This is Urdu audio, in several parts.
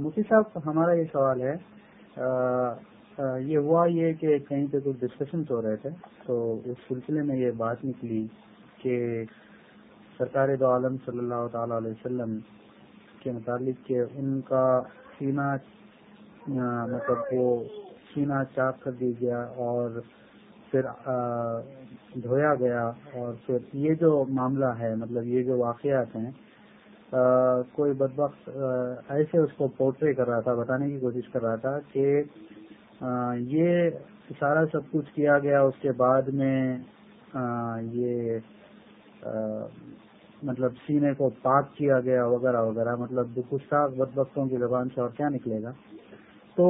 مفتی صاحب، ہمارا یہ سوال ہے یہ ہوا یہ کہ کہیں پہ کچھ ڈسکشنس ہو رہے تھے، تو اس سلسلے میں یہ بات نکلی کہ سرکار دو عالم صلی اللہ تعالی علیہ وسلم کے متعلق کہ ان کا سینہ مطلب وہ سینہ چاک کر دیا گیا اور پھر دھویا گیا اور پھر یہ جو معاملہ ہے مطلب یہ جو واقعات ہیں کوئی بدبخت ایسے اس کو پورٹری کر رہا تھا، بتانے کی کوشش کر رہا تھا کہ یہ سارا سب کچھ کیا گیا، اس کے بعد میں یہ مطلب سینے کو پاک کیا گیا، وغیرہ وغیرہ مطلب گستاخ بدبختوں کی زبان سے اور کیا نکلے گا؟ تو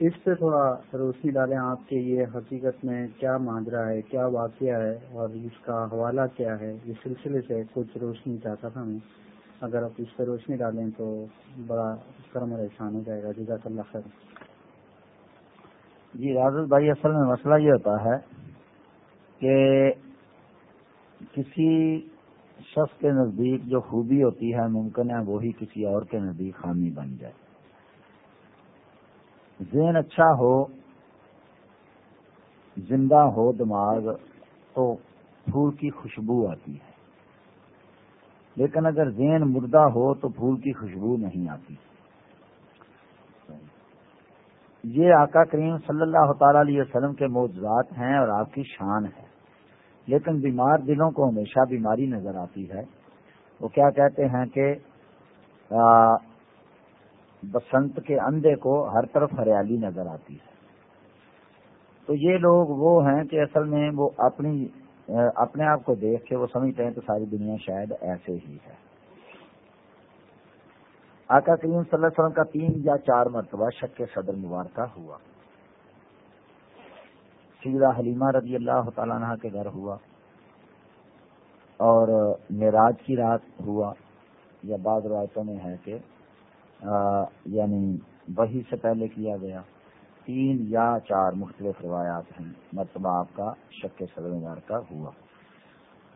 اس پہ تھوڑا روشنی ڈالیں آپ کے یہ حقیقت میں کیا ماجرا ہے، کیا واقعہ ہے اور اس کا حوالہ کیا ہے، اس سلسلے سے کچھ روشنی چاہتا تھا میں۔ اگر آپ اس پہ روشنی ڈالیں تو بڑا کرم اور احسان ہو جائے گا۔ جزاک اللہ خیر۔ جی راجد بھائی، اصل میں مسئلہ یہ ہوتا ہے کہ کسی شخص کے نزدیک جو خوبی ہوتی ہے، ممکن ہے وہی کسی اور کے نزدیک خامی بن جائے۔ ذہن اچھا ہو، زندہ ہو دماغ، تو پھول کی خوشبو آتی ہے۔ لیکن اگر ذہن مردہ ہو تو پھول کی خوشبو نہیں آتی۔ یہ آقا کریم صلی اللہ تعالی علیہ وسلم کے معجزات ہیں اور آپ کی شان ہے۔ لیکن بیمار دلوں کو ہمیشہ بیماری نظر آتی ہے۔ وہ کیا کہتے ہیں کہ بسنت کے اندھے کو ہر طرف ہریالی نظر آتی ہے۔ تو یہ لوگ وہ ہیں کہ اصل میں وہ اپنی اپنے آپ کو دیکھ کے وہ سمجھتے ہیں تو ساری دنیا شاید ایسے ہی ہے۔ آقا کریم صلی اللہ علیہ وسلم کا تین یا چار مرتبہ شک کے صدر مبارکہ ہوا۔ سیدہ حلیمہ رضی اللہ تعالیٰ عنہ کے گھر ہوا۔ اور معراج کی رات ہوا۔ یا بعض روایتوں میں ہے کہ یعنی وہی سے پہلے کیا گیا۔ تین یا چار مختلف روایات ہیں، مرتبہ آپ کا شک صدر مبارکہ ہوا۔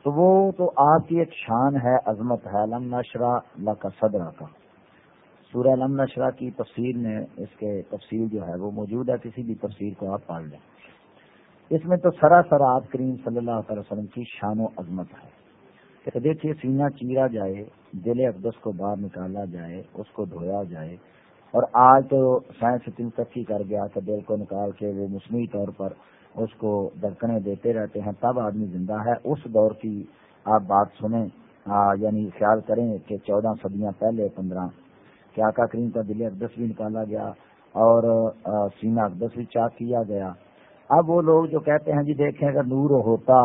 تو وہ تو آپ کی ایک شان ہے، عظمت ہے علم نشرا اللہ کا صدر کا سورہ علم نشرا کی تفسیر میں اس کے تفصیل جو ہے، وہ موجود ہے، کسی بھی تفسیر کو آپ پڑھ لیں۔ اس میں تو سراسر آپ کریم صلی اللہ تعالی وسلم کی شان و عظمت ہے۔ کہ دیکھیے، سینہ چیرا جائے، دل اقدس کو باہر نکالا جائے، اس کو دھویا جائے اور آج تو سائنس اتنی ترقی کر گیا کہ دل کو نکال کے وہ مصنوعی طور پر اس کو دھڑکنے دیتے رہتے ہیں، تب آدمی زندہ ہے۔ اس دور کی آپ بات سنیں یعنی خیال کریں کہ چودہ صدیاں پہلے، پندرہ۔ کہ آقا کریم کا دل اقدس بھی نکالا گیا اور سینہ اقدس بھی چاک کیا گیا۔ اب وہ لوگ جو کہتے ہیں جی دیکھیں، اگر نور ہوتا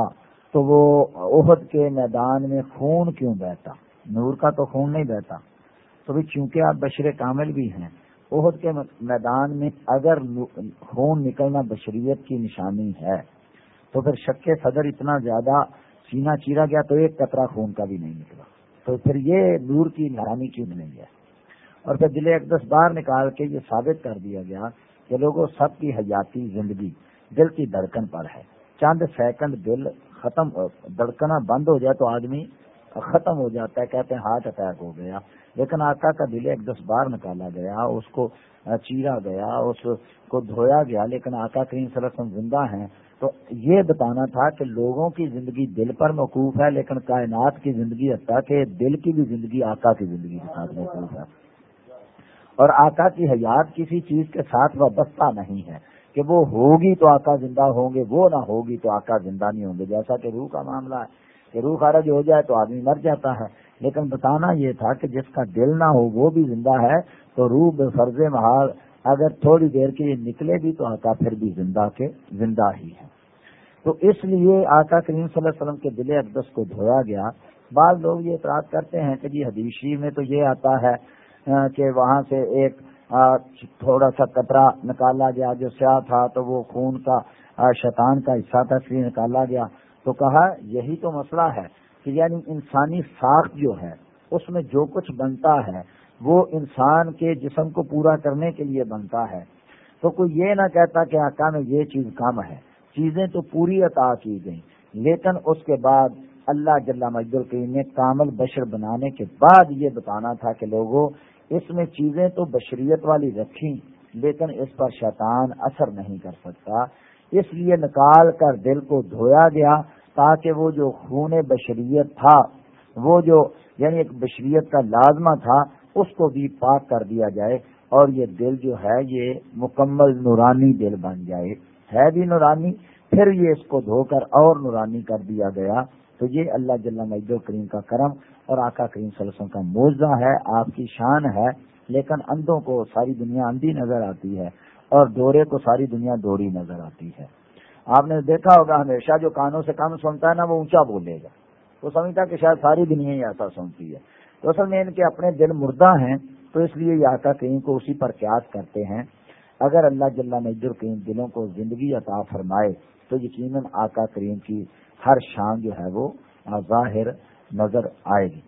تو وہ عہد کے میدان میں خون کیوں بہتا؟ نور کا تو خون نہیں بہتا۔ تو بھی چونکہ آپ بشر کامل بھی ہیں، عہد کے میدان میں اگر خون نکلنا بشریت کی نشانی ہے، تو پھر شک صدر اتنا زیادہ سینہ چیرا گیا تو ایک قطرہ خون کا بھی نہیں نکلا۔ تو پھر یہ نور کی نشانی کیوں نہیں ہے؟ اور پھر دل اقدس باہر نکال کے یہ ثابت کر دیا گیا کہ لوگوں سب کی حیاتی زندگی دل کی دھڑکن پر ہے۔ چند سیکنڈ دل ختم، دھڑکنا بند ہو جائے تو آدمی ختم ہو جاتا ہے، کہتے ہیں ہارٹ اٹیک ہو گیا۔ لیکن آقا کا دل ایک دس بار نکالا گیا، اس کو چیرا گیا، اس کو دھویا گیا۔ لیکن آقا کریم صلی اللہ علیہ وسلم زندہ ہیں۔ تو یہ بتانا تھا کہ لوگوں کی زندگی دل پر موقوف ہے، لیکن کائنات کی زندگی حتیٰ کہ دل کی بھی زندگی آقا کی زندگی کے ساتھ موقوف ہے۔ اور آقا کی حیات کسی چیز کے ساتھ وابستہ نہیں ہے کہ وہ ہوگی تو آقا زندہ ہوں گے، وہ نہ ہوگی تو آقا زندہ نہیں ہوں گے۔ جیسا کہ روح کا معاملہ ہے۔ کہ روح خارج ہو جائے تو آدمی مر جاتا ہے۔ لیکن بتانا یہ تھا کہ جس کا دل نہ ہو وہ بھی زندہ ہے، تو روح بے فرض محال اگر تھوڑی دیر کے لیے نکلے بھی تو آقا پھر بھی زندہ کے زندہ ہی ہے۔ تو اس لیے آقا کریم صلی اللہ علیہ وسلم کے دل اقدس کو دھویا گیا۔ بعض لوگ یہ اعتراض کرتے ہیں کہ جی حدیثی میں تو یہ آتا ہے کہ وہاں سے ایک تھوڑا سا کترا نکالا گیا جو سیاہ تھا، تو وہ خون کا شیطان کا حصہ تھا اس نکالا گیا۔ تو کہا یہی تو مسئلہ ہے کہ یعنی انسانی ساخت جو ہے، اس میں جو کچھ بنتا ہے، وہ انسان کے جسم کو پورا کرنے کے لیے بنتا ہے۔ تو کوئی یہ نہ کہتا کہ آقا میں یہ چیز کم ہے۔ چیزیں تو پوری عطا کی گئیں۔ لیکن اس کے بعد اللہ جل مجد الکریم نے کامل بشر بنانے کے بعد یہ بتانا تھا کہ لوگوں اس میں چیزیں تو بشریت والی رکھی لیکن اس پر شیطان اثر نہیں کر سکتا۔ اس لیے نکال کر دل کو دھویا گیا تاکہ وہ جو خون بشریت تھا، وہ جو یعنی ایک بشریت کا لازمہ تھا، اس کو بھی پاک کر دیا جائے اور یہ دل جو ہے، یہ مکمل نورانی دل بن جائے۔ ہے بھی نورانی، پھر یہ اس کو دھو کر اور نورانی کر دیا گیا۔ تو یہ اللہ جل مجد کریم کا کرم اور آقا کریم صلی اللہ علیہ وسلم کا موضوع ہے، آپ کی شان ہے، لیکن اندھوں کو ساری دنیا اندھی نظر آتی ہے۔ اور دورے کو ساری دنیا دوری نظر آتی ہے۔ آپ نے دیکھا ہوگا ہمیشہ جو کانوں سے کم سنتا ہے نا، وہ اونچا بولے گا۔ وہ سمجھتا کہ شاید ساری دنیا ہی ایسا سنتی ہے۔ تو اصل میں ان کے اپنے دل مردہ ہیں، تو اس لیے یہ آقا کریم کو اسی پر قیاس کرتے ہیں۔ اگر اللہ جل مجر کریم دلوں کو زندگی عطا فرمائے، تو یقیناً آقا کریم کی ہر شان جو ہے وہ ظاہر نظر آئے گی۔